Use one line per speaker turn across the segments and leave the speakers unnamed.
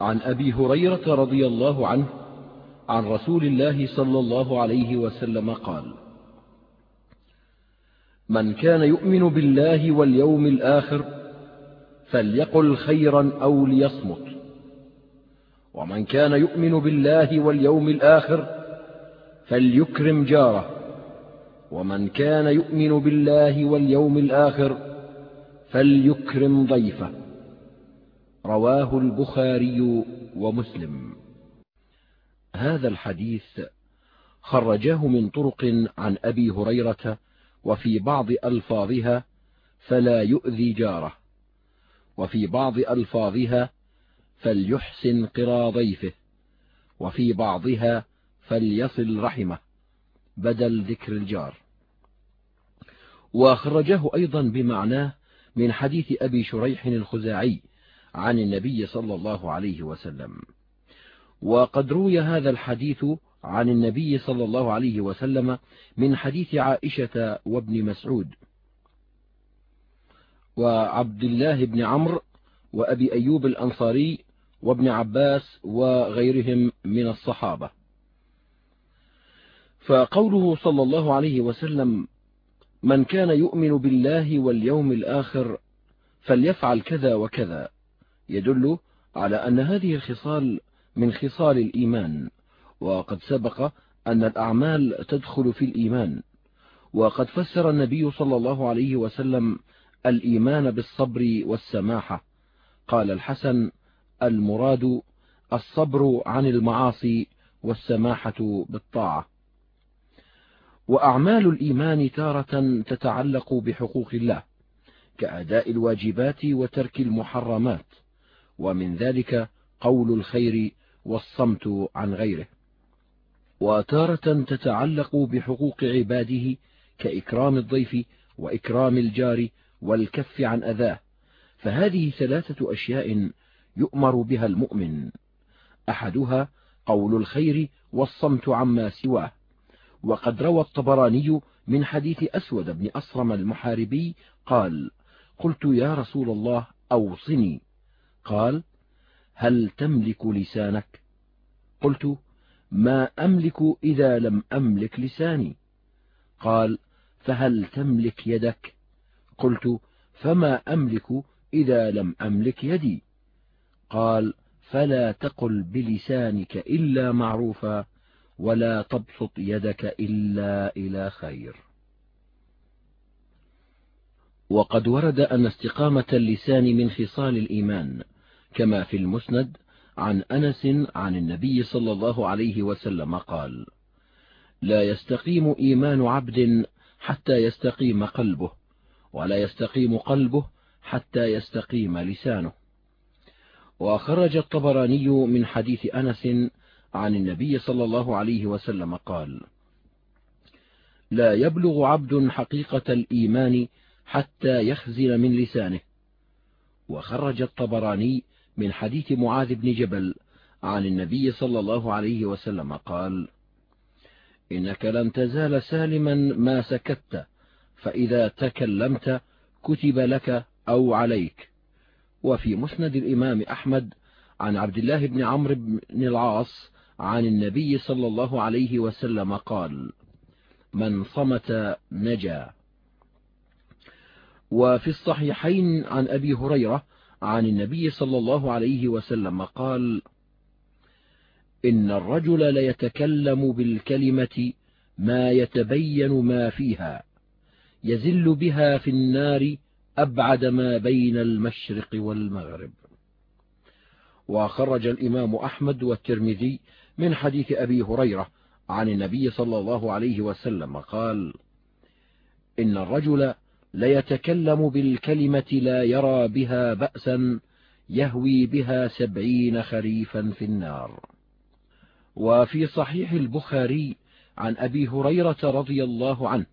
عن أبي هريرة رضي الله عنه عن رسول الله صلى الله عليه وسلم قال من كان يؤمن بالله واليوم الآخر فليقل خيرا أو ليصمت ومن كان يؤمن بالله واليوم الآخر فليكرم جاره ومن كان يؤمن بالله واليوم الآخر فليكرم ضيفه. رواه البخاري ومسلم. هذا الحديث خرجاه من طرق عن أبي هريرة وفي بعض ألفاظها فلا يؤذي جاره وفي بعض ألفاظها فليحسن قرى ضيفه وفي بعضها فليصل رحمه بدل ذكر الجار. وخرجه أيضا بمعناه من حديث أبي شريح الخزاعي عن النبي صلى الله عليه وسلم. وقد روي هذا الحديث عن النبي صلى الله عليه وسلم من حديث عائشة وابن مسعود. وعبد الله بن عمرو وأبي أيوب الأنصاري وابن عباس وغيرهم من الصحابة. فقوله صلى الله عليه وسلم من كان يؤمن بالله واليوم الآخر فليفعل كذا وكذا. يدل على أن هذه الخصال من خصال الإيمان وقد سبق أن الأعمال تدخل في الإيمان وقد فسر النبي صلى الله عليه وسلم الإيمان بالصبر والسماحة. قال الحسن المراد الصبر عن المعاصي والسماحة بالطاعة. وأعمال الإيمان تارة تتعلق بحقوق الله كأداء الواجبات وترك المحرمات. ومن ذلك قول الخير والصمت عن غيره. وتارة تتعلق بحقوق عباده كإكرام الضيف وإكرام الجار والكف عن أذاه. فهذه ثلاثة أشياء يؤمر بها المؤمن. أحدها قول الخير والصمت عما سواه. وقد روى الطبراني من حديث أسود بن أصرم المحاربي قال قلت يا رسول الله أوصني قال هل تملك لسانك؟ قلت ما أملك إذا لم أملك لساني. قال فهل تملك يدك؟ قلت فما أملك إذا لم أملك يدي. قال فلا تقل بلسانك إلا معروفا ولا تبسط يدك إلا إلى خير. وقد ورد أن استقامة اللسان من خصال الإيمان. كما في المسند عن أنس عن النبي صلى الله عليه وسلم قال لا يستقيم إيمان عبد حتى يستقيم قلبه ولا يستقيم قلبه حتى يستقيم لسانه. وخرج الطبراني من حديث أنس عن النبي صلى الله عليه وسلم قال لا يبلغ عبد حقيقة الإيمان حتى يخزن من لسانه. وخرج الطبراني من حديث معاذ بن جبل عن النبي صلى الله عليه وسلم قال إنك لن تزال سالما ما سكت فإذا تكلمت كتب لك أو عليك. وفي مسند الإمام أحمد عن عبد الله بن عمرو بن العاص عن النبي صلى الله عليه وسلم قال من صمت نجا. وفي الصحيحين عن أبي هريرة عن النبي صلى الله عليه وسلم قال إن الرجل ليتكلم بالكلمة ما يتبين ما فيها يزل بها في النار أبعد ما بين المشرق والمغرب. وخرج الإمام أحمد والترمذي من حديث أبي هريرة عن النبي صلى الله عليه وسلم قال إن الرجل ليتكلم بالكلمة لا يرى بها بأسا يهوي بها سبعين خريفا في النار. وفي صحيح البخاري عن أبي هريرة رضي الله عنه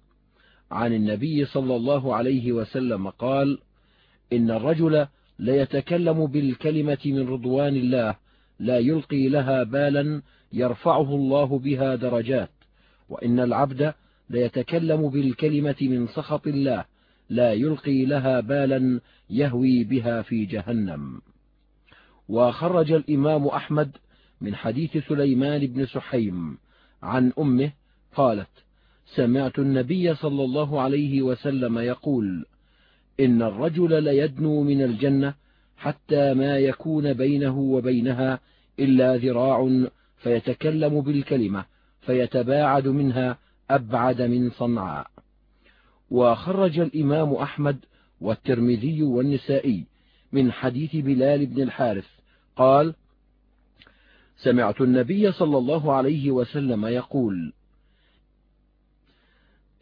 عن النبي صلى الله عليه وسلم قال إن الرجل ليتكلم بالكلمة من رضوان الله لا يلقي لها بالا يرفعه الله بها درجات وإن العبد ليتكلم بالكلمة من سخط الله لا يلقي لها بالا يهوي بها في جهنم. وخرج الإمام أحمد من حديث سليمان بن سحيم عن أمه قالت سمعت النبي صلى الله عليه وسلم يقول إن الرجل ليدنو من الجنة حتى ما يكون بينه وبينها إلا ذراع فيتكلم بالكلمة فيتباعد منها أبعد من صنعاء. وخرج الإمام أحمد والترمذي والنسائي من حديث بلال بن الحارث. قال سمعت النبي صلى الله عليه وسلم يقول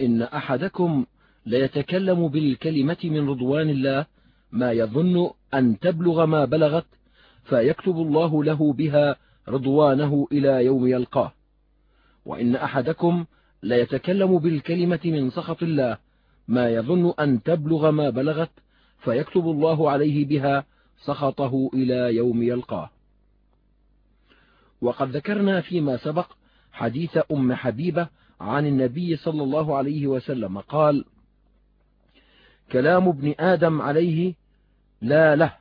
إن أحدكم ليتكلم بالكلمة من رضوان الله ما يظن أن تبلغ ما بلغت فيكتب الله له بها رضوانه إلى يوم يلقاه. وإن أحدكم ليتكلم بالكلمة من سخط الله ما يظن أن تبلغ ما بلغت فيكتب الله عليه بها سخطه إلى يوم يلقاه. وقد ذكرنا فيما سبق حديث أم حبيبة عن النبي صلى الله عليه وسلم قال كلام ابن آدم عليه لا له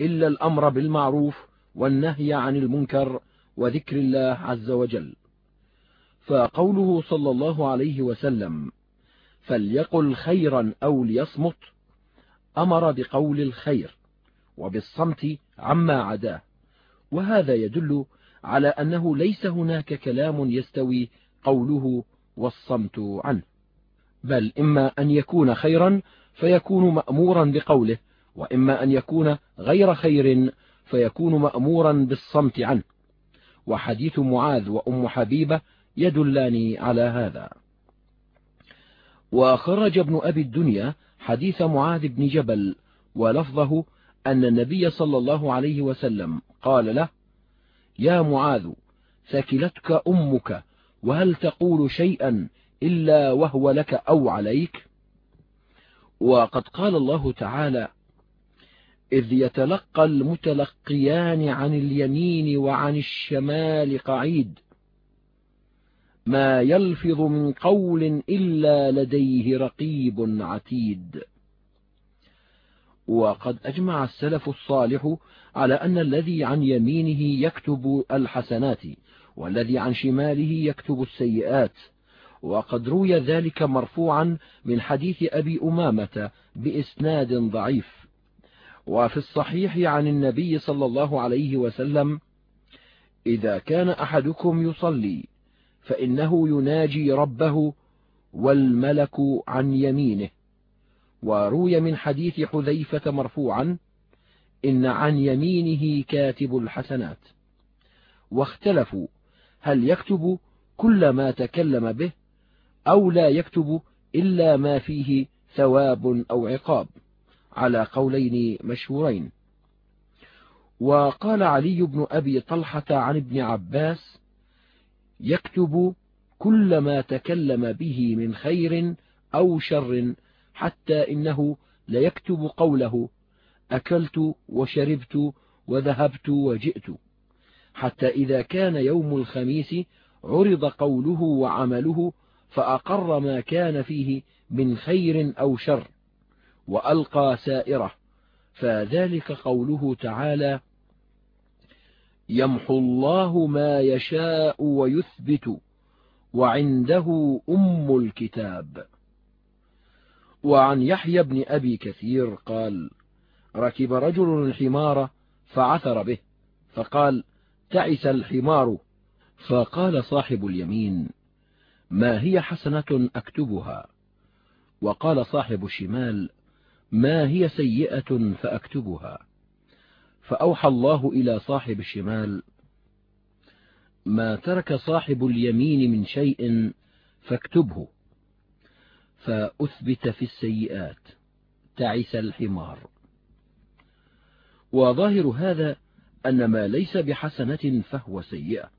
إلا الأمر بالمعروف والنهي عن المنكر وذكر الله عز وجل. فقوله صلى الله عليه وسلم فليقل خيرا أو ليصمت أمر بقول الخير وبالصمت عما عداه. وهذا يدل على أنه ليس هناك كلام يستوي قوله والصمت عنه بل إما أن يكون خيرا فيكون مأمورا بقوله وإما أن يكون غير خير فيكون مأمورا بالصمت عنه. وحديث معاذ وأم حبيبة يدلان على هذا. وخرج ابن أبي الدنيا حديث معاذ بن جبل ولفظه أن النبي صلى الله عليه وسلم قال له يا معاذ ثكلتك أمك وهل تقول شيئا إلا وهو لك أو عليك؟ وقد قال الله تعالى إذ يتلقى المتلقيان عن اليمين وعن الشمال قعيد. ما يلفظ من قول إلا لديه رقيب عتيد. وقد أجمع السلف الصالح على أن الذي عن يمينه يكتب الحسنات والذي عن شماله يكتب السيئات. وقد روي ذلك مرفوعا من حديث أبي أمامة بإسناد ضعيف. وفي الصحيح عن النبي صلى الله عليه وسلم إذا كان أحدكم يصلي فإنه يناجي ربه والملك عن يمينه. وروي من حديث حذيفة مرفوعا إن عن يمينه كاتب الحسنات. واختلفوا هل يكتب كل ما تكلم به أو لا يكتب إلا ما فيه ثواب أو عقاب على قولين مشهورين. وقال علي بن أبي طلحة عن ابن عباس يكتب كل ما تكلم به من خير أو شر حتى إنه ليكتب قوله أكلت وشربت وذهبت وجئت. حتى إذا كان يوم الخميس عرض قوله وعمله فأقر ما كان فيه من خير أو شر وألقى سائره. فذلك قوله تعالى يمحو الله ما يشاء ويثبت وعنده أم الكتاب. وعن يحيى بن أبي كثير قال ركب رجل الحمار فعثر به فقال تعس الحمار. فقال صاحب اليمين ما هي حسنة أكتبها؟ وقال صاحب الشمال ما هي سيئة فأكتبها؟ فأوحى الله إلى صاحب الشمال ما ترك صاحب اليمين من شيء فاكتبه فأثبت في السيئات تعس الحمار. وظاهر هذا أن ما ليس بحسنة فهو سيئة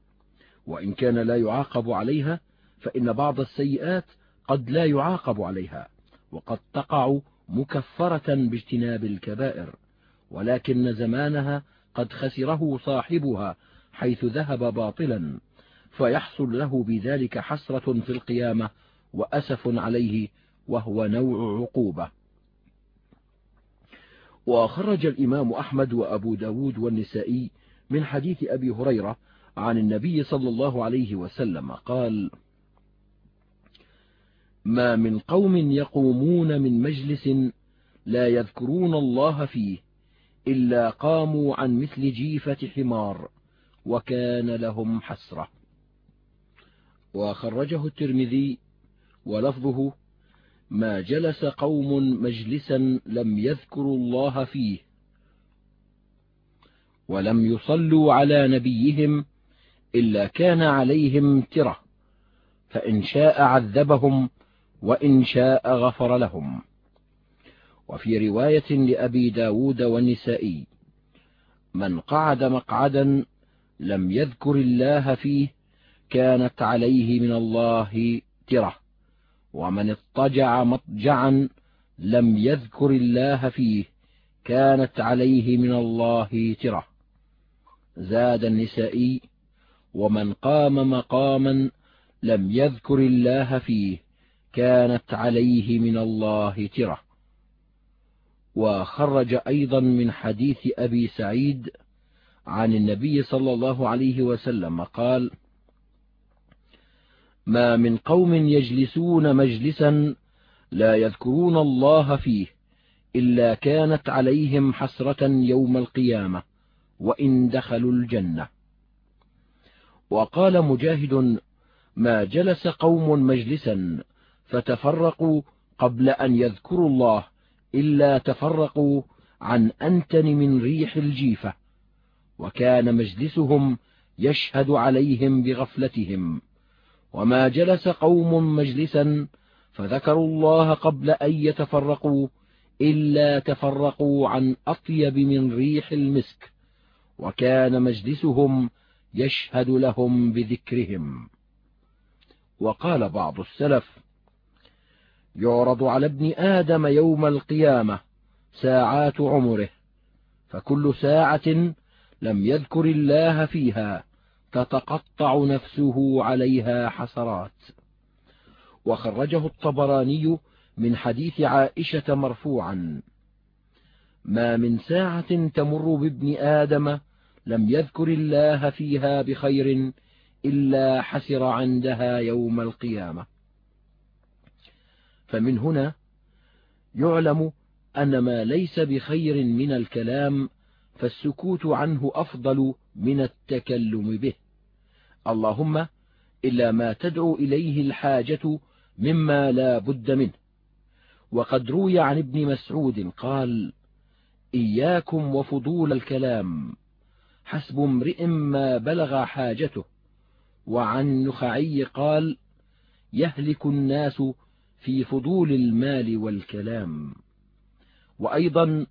وإن كان لا يعاقب عليها فإن بعض السيئات قد لا يعاقب عليها وقد تقع مكفرة باجتناب الكبائر. ولكن زمانها قد خسره صاحبها حيث ذهب باطلا فيحصل له بذلك حسرة في القيامة وأسف عليه وهو نوع عقوبة. وخرج الإمام أحمد وأبو ب داود والنسائي من حديث أبي هريرة عن النبي صلى الله عليه وسلم قال ما من قوم يقومون من مجلس لا يذكرون الله فيه إلا قاموا عن مثل جيفة حمار وكان لهم حسرة. وخرجه الترمذي ولفظه ما جلس قوم مجلسا لم يذكروا الله فيه ولم يصلوا على نبيهم إلا كان عليهم ترة فإن شاء عذبهم وإن شاء غفر لهم. وفي رواية لأبي ب داود والنسائي من قعد مقعدا لم يذكر الله فيه كانت عليه من الله ترة ومن اضطجع مضجعا لم يذكر الله فيه كانت عليه من الله ترة. زاد النسائي ومن قام مقاما لم يذكر الله فيه كانت عليه من الله ترة. وخرج أيضا من حديث أبي سعيد عن النبي صلى الله عليه وسلم قال ما من قوم يجلسون مجلسا لا يذكرون الله فيه إلا كانت عليهم حسرة يوم القيامة وإن دخلوا الجنة. وقال مجاهد ما جلس قوم مجلسا فتفرقوا قبل أن يذكروا الله إلا تفرقوا عن أنتن من ريح الجيفة وكان مجلسهم يشهد عليهم بغفلتهم. وما جلس قوم مجلسا فذكروا الله قبل أن يتفرقوا إلا تفرقوا عن أطيب من ريح المسك وكان مجلسهم يشهد لهم بذكرهم. وقال بعض السلف يعرض على ابن آدم يوم القيامة ساعات عمره فكل ساعة لم يذكر الله فيها تتقطع نفسه عليها حسرات. وخرجه الطبراني من حديث عائشة مرفوعا ما من ساعة تمر بابن آدم لم يذكر الله فيها بخير إلا حسر عندها يوم القيامة. فمن هنا يعلم أن ما ليس بخير من الكلام فالسكوت عنه أفضل من التكلم به. اللهم إلا ما تدعو إليه الحاجة مما لا بد منه. وقد روي عن ابن مسعود قال إياكم وفضول الكلام حسب امرئ ما بلغ حاجته. وعن نخعي قال يهلك الناس في فضول المال والكلام. وأيضا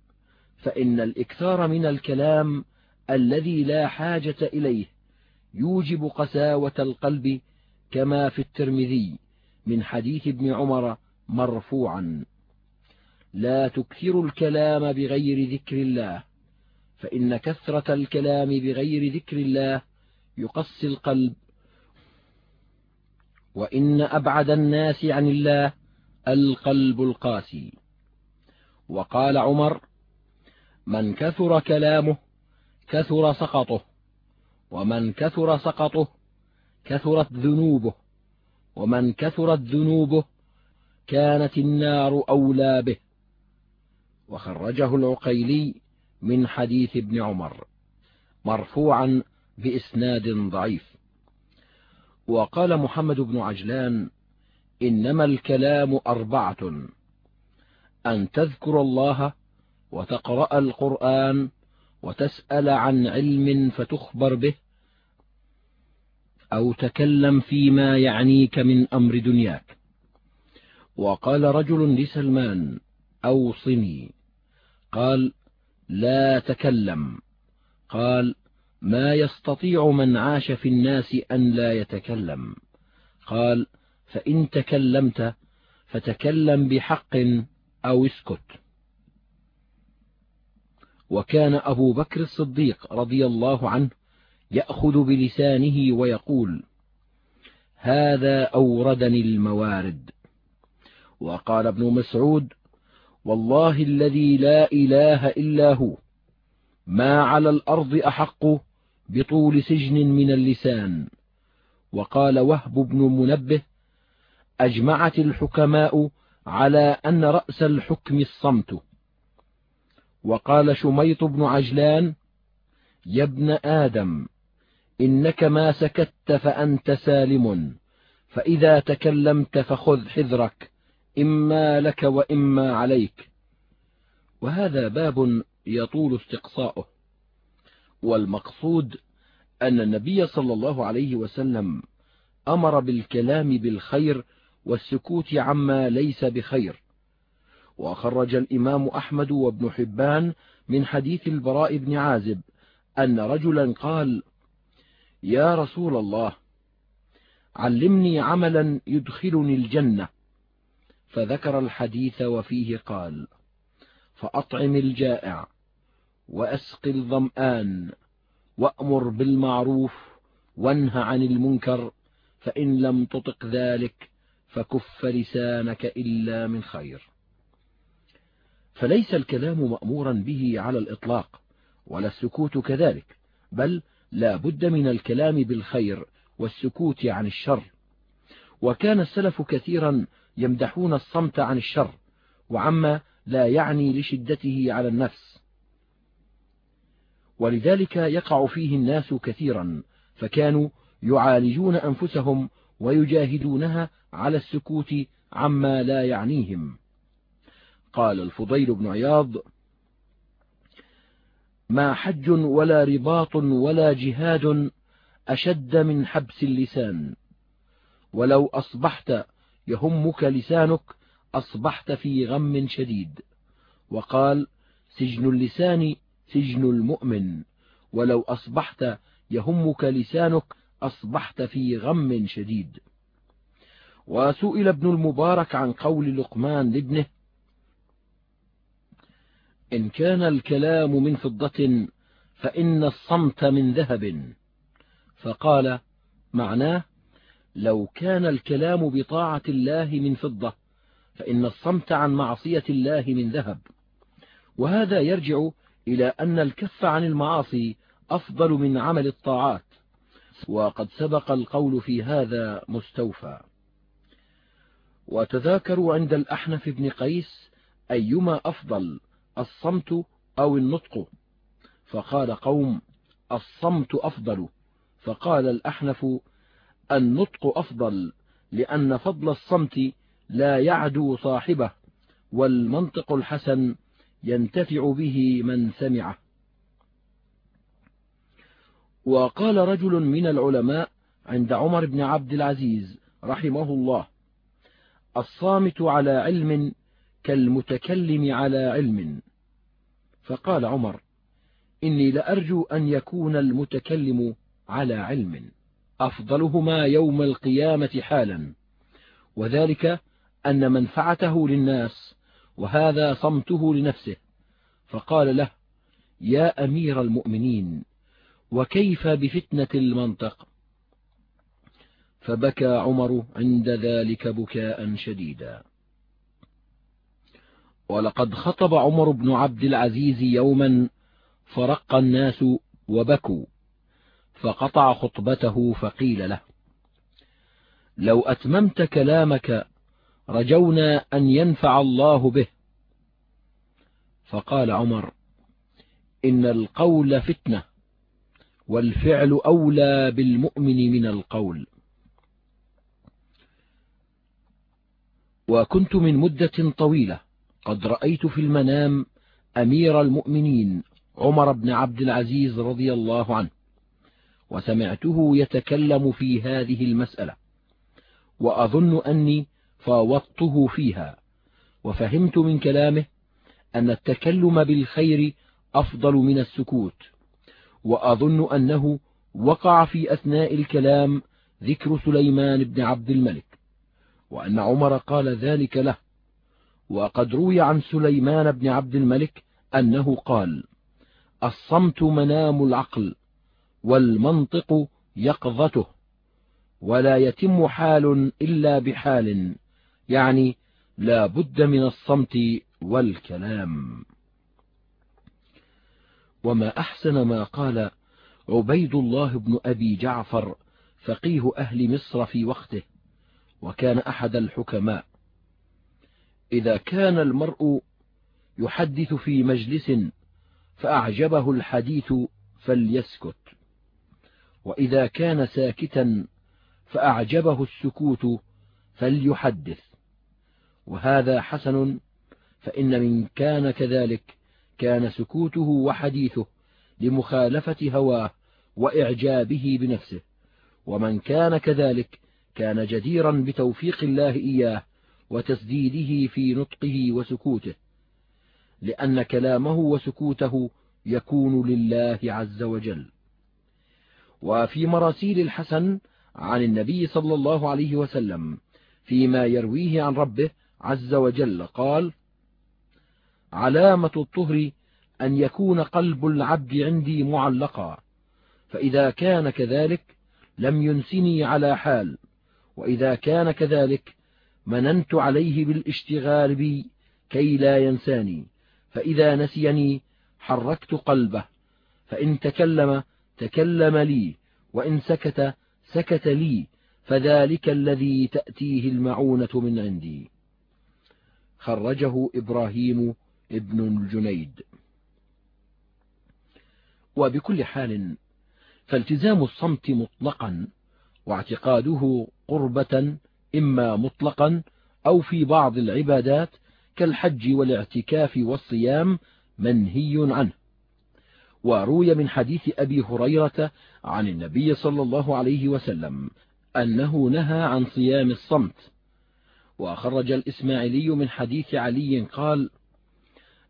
فإن الإكثار من الكلام الذي لا حاجة إليه يوجب قساوة القلب كما في الترمذي من حديث ابن عمر مرفوعا. لا تكثروا الكلام بغير ذكر الله فإن كثرة الكلام بغير ذكر الله يقسي القلب. وإن أبعد الناس عن الله القلب القاسي. وقال عمر من كثر كلامه كثر سقطه ومن كثر سقطه كثرت ذنوبه ومن كثرت ذنوبه كانت النار أولى به. وخرجه العقيلي من حديث ابن عمر مرفوعا بإسناد ضعيف. وقال محمد بن عجلان إنما الكلام أربعة أن تذكر الله وتقرأ القرآن وتسأل عن علم فتخبر به أو تكلم فيما يعنيك من أمر دنياك. وقال رجل لسلمان أوصني. قال لا تكلم. قال ما يستطيع من عاش في الناس أن لا يتكلم. قال فإن تكلمت فتكلم بحق أو اسكت. وكان أبو بكر الصديق رضي الله عنه يأخذ بلسانه ويقول هذا أوردني الموارد. وقال ابن مسعود والله الذي لا إله إلا هو ما على الأرض أحق بطول سجن من اللسان. وقال وهب بن منبه أجمعت الحكماء على أن رأس الحكم الصمت. وقال شميط بن عجلان يا ابن آدم إنك ما سكت فأنت سالم فإذا تكلمت فخذ حذرك إما لك وإما عليك. وهذا باب يطول استقصاؤه. والمقصود أن النبي صلى الله عليه وسلم أمر بالكلام بالخير والسكوت عما ليس بخير. وخرج الإمام أحمد وابن حبان من حديث البراء بن عازب أن رجلا قال يا رسول الله علمني عملا يدخلني الجنة. فذكر الحديث وفيه قال فأطعم الجائع وأسق الظمآن وأمر بالمعروف وانه عن المنكر فإن لم تطق ذلك فكف لسانك إلا من خير. فليس الكلام مأمورا به على الإطلاق ولا السكوت كذلك بل لا بد من الكلام بالخير والسكوت عن الشر. وكان السلف كثيرا يمدحون الصمت عن الشر وعما لا يعني لشدته على النفس. ولذلك يقع فيه الناس كثيرا فكانوا يعالجون أنفسهم ويجاهدونها على السكوت عما لا يعنيهم. قال الفضيل بن عياض ما حج ولا رباط ولا جهاد أشد من حبس اللسان. ولو أصبحت يهمك لسانك أصبحت في غم شديد. وقال سجن اللسان سجن المؤمن. ولو أصبحت يهمك لسانك أصبحت في غم شديد. وسئل ابن المبارك عن قول لقمان لابنه إن كان الكلام من فضة فإن الصمت من ذهب. فقال معناه لو كان الكلام بطاعة الله من فضة فإن الصمت عن معصية الله من ذهب. وهذا يرجع إلى أن الكف عن المعاصي أفضل من عمل الطاعات. وقد سبق القول في هذا مستوفى. وتذاكروا عند الأحنف بن قيس أيما أفضل الصمت أو النطق. فقال قوم الصمت أفضل. فقال الأحنف النطق أفضل لأن فضل الصمت لا يعدو صاحبه والمنطق الحسن ينتفع به من سمعه. وقال رجل من العلماء عند عمر بن عبد العزيز رحمه الله الصامت على علم كالمتكلم على علم. فقال عمر إني لأرجو أن يكون المتكلم على علم أفضلهما يوم القيامة حالا. وذلك أن منفعته للناس وهذا صمته لنفسه. فقال له يا أمير المؤمنين وكيف بفتنة المنطق؟ فبكى عمر عند ذلك بكاء شديدا. ولقد خطب عمر بن عبد العزيز يوما فرق الناس وبكوا فقطع خطبته فقيل له لو أتممت كلامك رجونا أن ينفع الله به. فقال عمر إن القول فتنة. والفعل أولى بالمؤمن من القول. وكنت من مدة طويلة قد رأيت في المنام أمير المؤمنين عمر بن عبد العزيز رضي الله عنه وسمعته يتكلم في هذه المسألة وأظن أني فاوضته فيها وفهمت من كلامه أن التكلم بالخير أفضل من السكوت. وأظن أنه وقع في أثناء الكلام ذكر سليمان بن عبد الملك وأن عمر قال ذلك له. وقد روي عن سليمان بن عبد الملك أنه قال الصمت منام العقل والمنطق يقظته ولا يتم حال إلا بحال يعني لا بد من الصمت والكلام. وما أحسن ما قال عبيد الله بن أبي جعفر فقيه أهل مصر في وقته وكان أحد الحكماء. إذا كان المرء يحدث في مجلس فأعجبه الحديث فليسكت وإذا كان ساكتا فأعجبه السكوت فليحدث. وهذا حسن فإن من كان كذلك كان سكوته وحديثه لمخالفة هواه وإعجابه بنفسه. ومن كان كذلك كان جديرا بتوفيق الله إياه وتسديده في نطقه وسكوته لأن كلامه وسكوته يكون لله عز وجل. وفي مراسيل الحسن عن النبي صلى الله عليه وسلم فيما يرويه عن ربه عز وجل قال علامة الطهر أن يكون قلب العبد عندي معلقا فإذا كان كذلك لم ينسني على حال وإذا كان كذلك مننت عليه بالاشتغال بي كي لا ينساني فإذا نسيني حركت قلبه فإن تكلم تكلم لي وإن سكت سكت لي فذلك الذي تأتيه المعونة من عندي. خرجه إبراهيم ابن الجنيد. وبكل حال فالتزام الصمت مطلقا واعتقاده قربة إما مطلقا أو في بعض العبادات كالحج والاعتكاف والصيام منهي عنه. وروي من حديث أبي هريرة عن النبي صلى الله عليه وسلم أنه نهى عن صيام الصمت. وخرج الإسماعيلي من حديث علي قال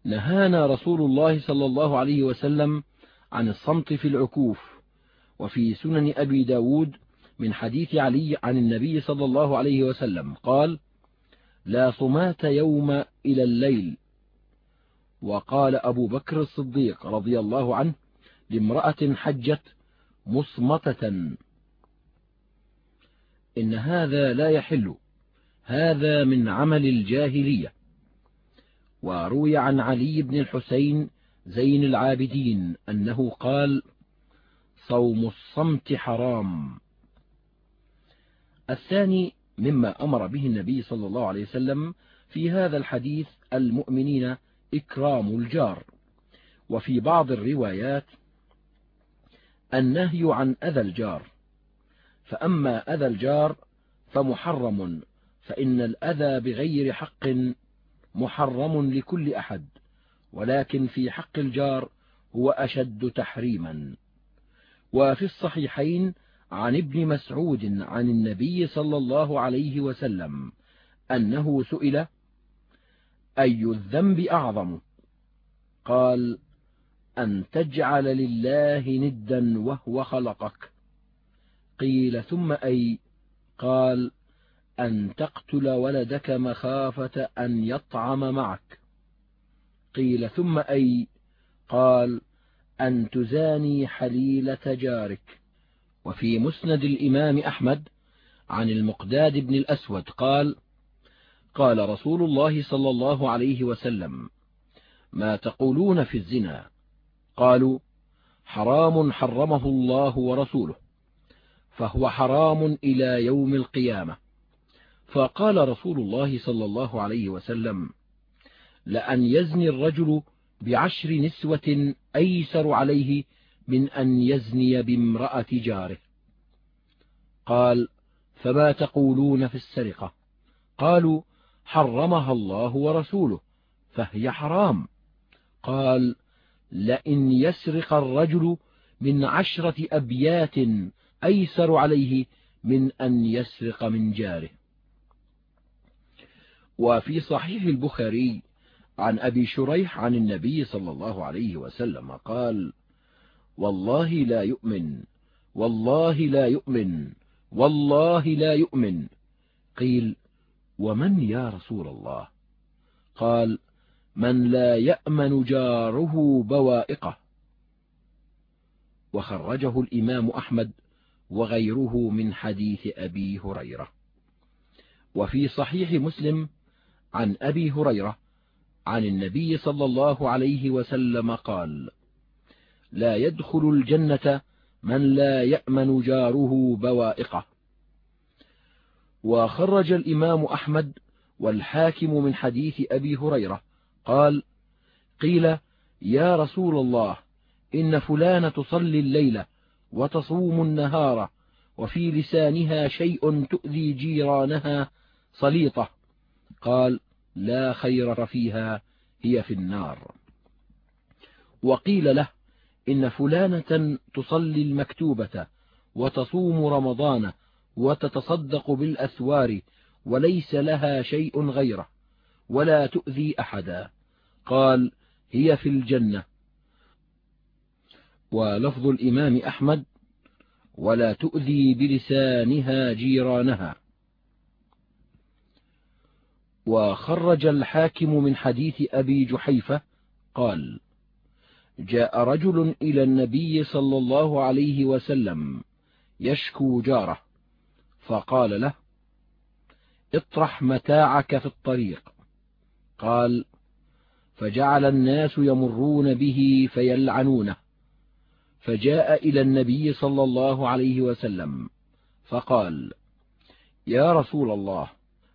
نهانا رسول الله صلى الله عليه وسلم عن الصمت في العكوف وفي سنن أبي ب داود من حديث علي عن النبي صلى الله عليه وسلم قال لا صمات يوم إلى الليل وقال أبو بكر الصديق رضي الله عنه لامرأة حجت مصمتة إن هذا لا يحل هذا من عمل الجاهلية وروي عن علي بن الحسين زين العابدين أنه قال صوم الصمت حرام. الثاني مما أمر به النبي صلى الله عليه وسلم في هذا الحديث المؤمنين إكرام الجار. وفي بعض الروايات النهي عن أذى الجار. فأما أذى الجار فمحرم فإن الأذى بغير حق محرم لكل أحد ولكن في حق الجار هو أشد تحريما. وفي الصحيحين عن ابن مسعود عن النبي صلى الله عليه وسلم أنه سئل أي الذنب أعظم؟ قال أن تجعل لله ندا وهو خلقك. قيل ثم أي؟ قال أن تقتل ولدك مخافة أن يطعم معك. قيل ثم أي؟ قال أن تزاني حليلة جارك. وفي مسند الإمام أحمد عن المقداد بن الأسود قال قال رسول الله صلى الله عليه وسلم ما تقولون في الزنا؟ قالوا حرام حرمه الله ورسوله فهو حرام إلى يوم القيامة. فقال رسول الله صلى الله عليه وسلم لأن يزني الرجل بعشر نسوة أيسر عليه من أن يزني بامرأة جاره. قال فما تقولون في السرقة؟ قالوا حرمها الله ورسوله فهي حرام. قال لئن يسرق الرجل من عشرة أبيات أيسر عليه من أن يسرق من جاره. وفي صحيح البخاري عن أبي شريح عن النبي صلى الله عليه وسلم قال والله لا يؤمن والله لا يؤمن والله لا يؤمن. قيل ومن يا رسول الله؟ قال من لا يأمن جاره بوائقه. وخرجه الإمام أحمد وغيره من حديث أبي هريرة. وفي صحيح مسلم عن أبي هريرة عن النبي صلى الله عليه وسلم قال لا يدخل الجنة من لا يأمن جاره بوائقه. وخرج الإمام أحمد والحاكم من حديث أبي هريرة قال قيل يا رسول الله إن فلان تصلي الليل وتصوم النهار وفي لسانها شيء تؤذي جيرانها صليطة. قال لا خير فيها هي في النار. وقيل له إن فلانة تصلي المكتوبة وتصوم رمضان وتتصدق بالأسوار وليس لها شيء غيره ولا تؤذي أحدا. قال هي في الجنة. ولفظ الإمام أحمد ولا تؤذي بلسانها جيرانها. وخرج الحاكم من حديث أبي جحيفة قال جاء رجل إلى النبي صلى الله عليه وسلم يشكو جاره فقال له اطرح متاعك في الطريق. قال فجعل الناس يمرون به فيلعنونه. فجاء إلى النبي صلى الله عليه وسلم فقال يا رسول الله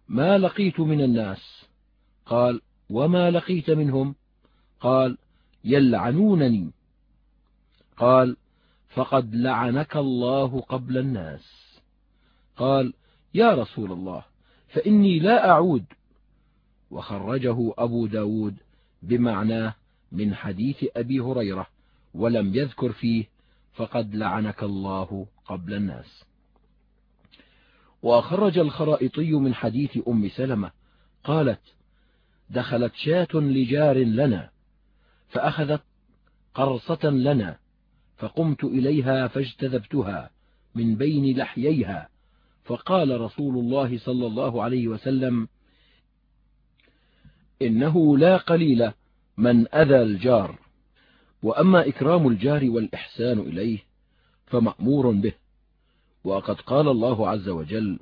ما لقيت من الناس؟ قال وما لقيت منهم؟ قال يلعنونني. قال فقد لعنك الله قبل الناس. قال يا رسول الله فإني لا أعود. وخرجه أبو ب داود بمعناه من حديث أبي هريرة ولم يذكر فيه فقد لعنك الله قبل الناس. وخرج الخرائطي من حديث أم سلمة قالت دخلت شاة لجار لنا فأخذت قرصة لنا فقمت إليها فاجتذبتها من بين لحييها فقال رسول الله صلى الله عليه وسلم إنه لا قليل من أذى الجار وأما إكرام الجار والإحسان إليه فمأمور به. وقد قال الله عز وجل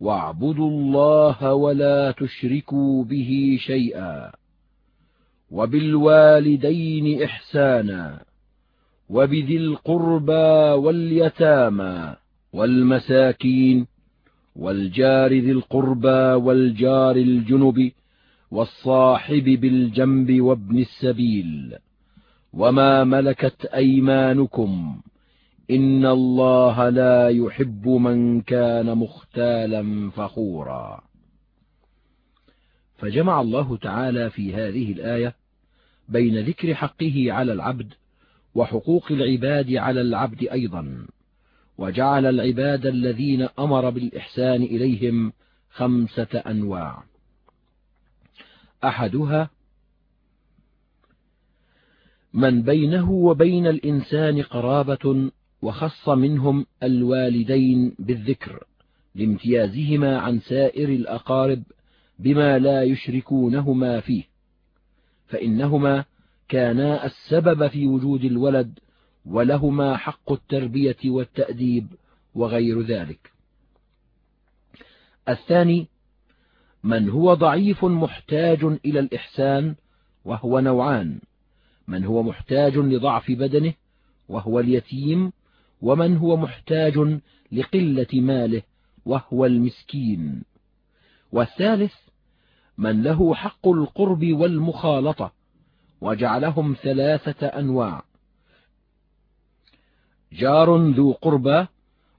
واعبدوا الله ولا تشركوا به شيئا وبالوالدين إحسانا وبذي القربى واليتامى والمساكين والجار ذي القربى والجار الجنب والصاحب بالجنب وابن السبيل وما ملكت أيمانكم إن الله لا يحب من كان مختالا فخورا. فجمع الله تعالى في هذه الآية بين ذكر حقه على العبد وحقوق العباد على العبد أيضا وجعل العباد الذين أمر بالإحسان إليهم خمسة أنواع. أحدها من بينه وبين الإنسان قرابة وخص منهم الوالدين بالذكر لامتيازهما عن سائر الأقارب بما لا يشركونهما فيه فإنهما كانا السبب في وجود الولد ولهما حق التربية والتأديب وغير ذلك. الثاني من هو ضعيف محتاج إلى الإحسان وهو نوعان من هو محتاج لضعف بدنه وهو اليتيم ومن هو محتاج لقلة ماله وهو المسكين. والثالث من له حق القرب والمخالطة وجعلهم ثلاثة أنواع. جار ذو قربى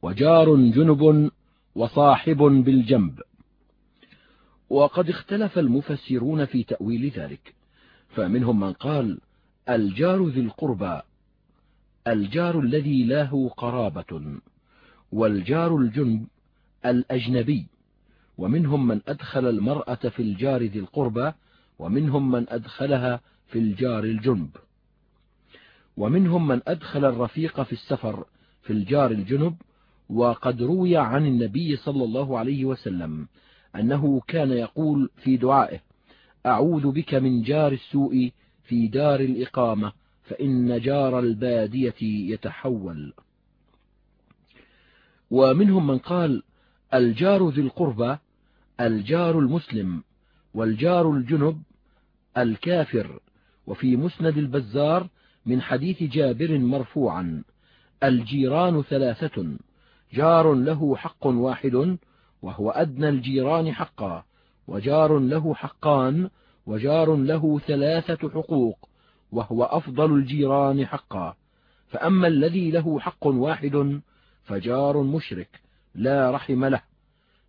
وجار جنب وصاحب بالجنب. وقد اختلف المفسرون في تأويل ذلك فمنهم من قال الجار ذي القربى الجار الذي له قرابة والجار الجنب الأجنبي ومنهم من أدخل المرأة في الجار ذي القربى ومنهم من أدخلها في الجار الجنب. ومنهم من أدخل الرفيق في السفر في الجار الجنب وقد روي عن النبي صلى الله عليه وسلم أنه كان يقول في دعائه أعوذ بك من جار السوء في دار الإقامة فإن جار البادية يتحول. ومنهم من قال الجار ذي القربى الجار المسلم والجار الجنب الكافر. وفي مسند البزار من حديث جابر مرفوعا الجيران ثلاثة جار له حق واحد وهو أدنى الجيران حقا وجار له حقان وجار له ثلاثة حقوق. وهو أفضل الجيران حقا. فأما الذي له حق واحد فجار مشرك لا رحم له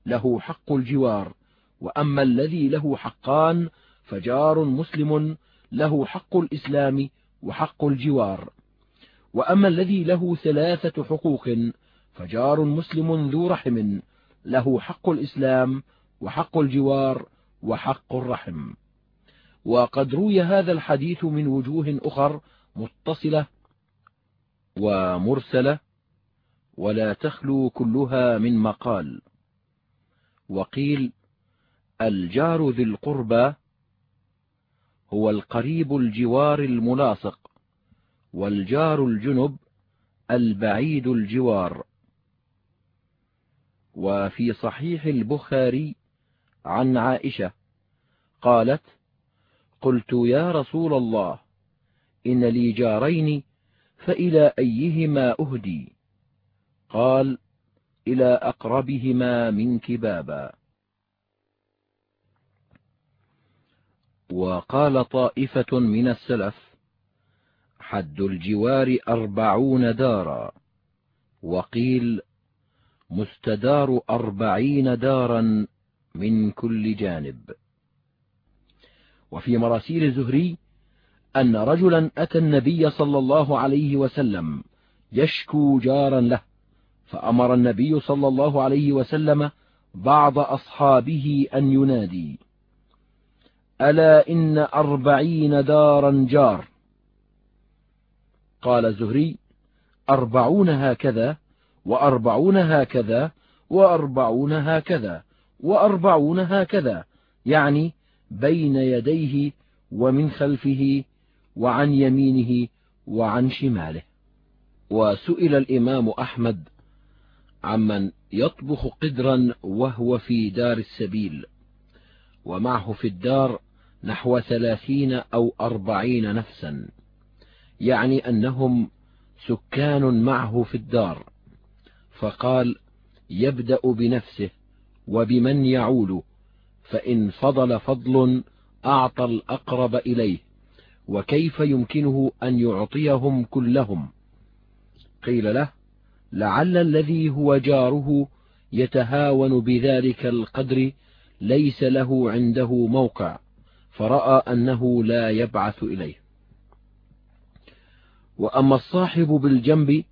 له حق الجوار. وأما الذي له حقان فجار مسلم له حق الإسلام وحق الجوار. وأما الذي له ثلاثة حقوق فجار مسلم ذو رحم له حق الإسلام وحق الجوار وحق الرحم. وقد روي هذا الحديث من وجوه أخر متصلة ومرسلة ولا تخلو كلها من مقال. وقيل الجار ذي القربى هو القريب الجوار الملاصق والجار الجنب البعيد الجوار. وفي صحيح البخاري عن عائشة قالت قلت يا رسول الله إن لي جارين فإلى أيهما أهدي؟ قال إلى أقربهما منك بابا وقال طائفة من السلف حد الجوار أربعون دارا. وقيل مستدار أربعين دارا من كل جانب. وفي مراسيل الزهري أن رجلا أتى النبي صلى الله عليه وسلم يشكو جارا له فأمر النبي صلى الله عليه وسلم بعض أصحابه أن ينادي ألا إن أربعين دارا جار؟ قال الزهري أربعون هكذا وأربعون هكذا وأربعون هكذا وأربعون هكذا يعني بين يديه ومن خلفه وعن يمينه وعن شماله. وسئل الإمام أحمد عمن يطبخ قدرا وهو في دار السبيل ومعه في الدار نحو ثلاثين أو أربعين نفسا يعني أنهم سكان معه في الدار. فقال يبدأ بنفسه وبمن يعول. فإن فضل فضل أعطى الأقرب إليه وكيف يمكنه أن يعطيهم كلهم؟ قيل له لعل الذي هو جاره يتهاون بذلك القدر ليس له عنده موقع فرأى أنه لا يبعث إليه. وأما الصاحب بالجنب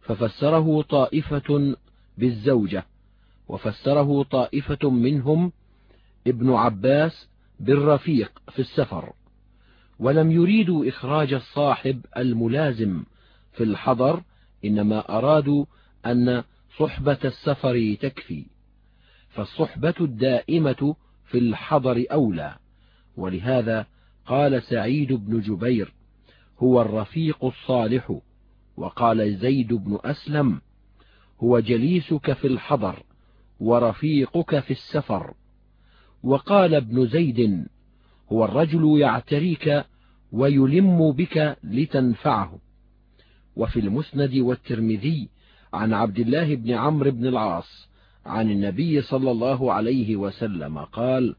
ففسره طائفة بالزوجة وفسره طائفة منهم ابن عباس بالرفيق في السفر ولم يريدوا إخراج الصاحب الملازم في الحضر إنما أرادوا أن صحبة السفر تكفي فالصحبة الدائمة في الحضر أولى ولهذا قال سعيد بن جبير هو الرفيق الصالح وقال زيد بن أسلم هو جليسك في الحضر ورفيقك في السفر. وقال ابن زيد هو الرجل يعتريك ويلم بك لتنفعه. وفي المسند والترمذي عن عبد الله بن عمرو بن العاص عن النبي صلى الله عليه وسلم قال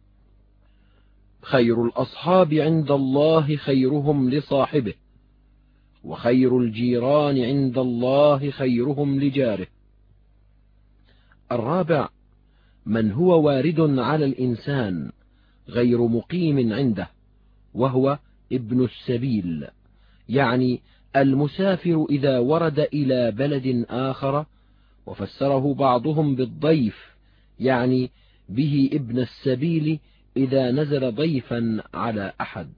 خير الأصحاب عند الله خيرهم لصاحبه وخير الجيران عند الله خيرهم لجاره. الرابع من هو وارد على الإنسان غير مقيم عنده وهو ابن السبيل يعني المسافر إذا ورد إلى بلد آخر وفسره بعضهم بالضيف يعني به ابن السبيل إذا نزل ضيفا على أحد.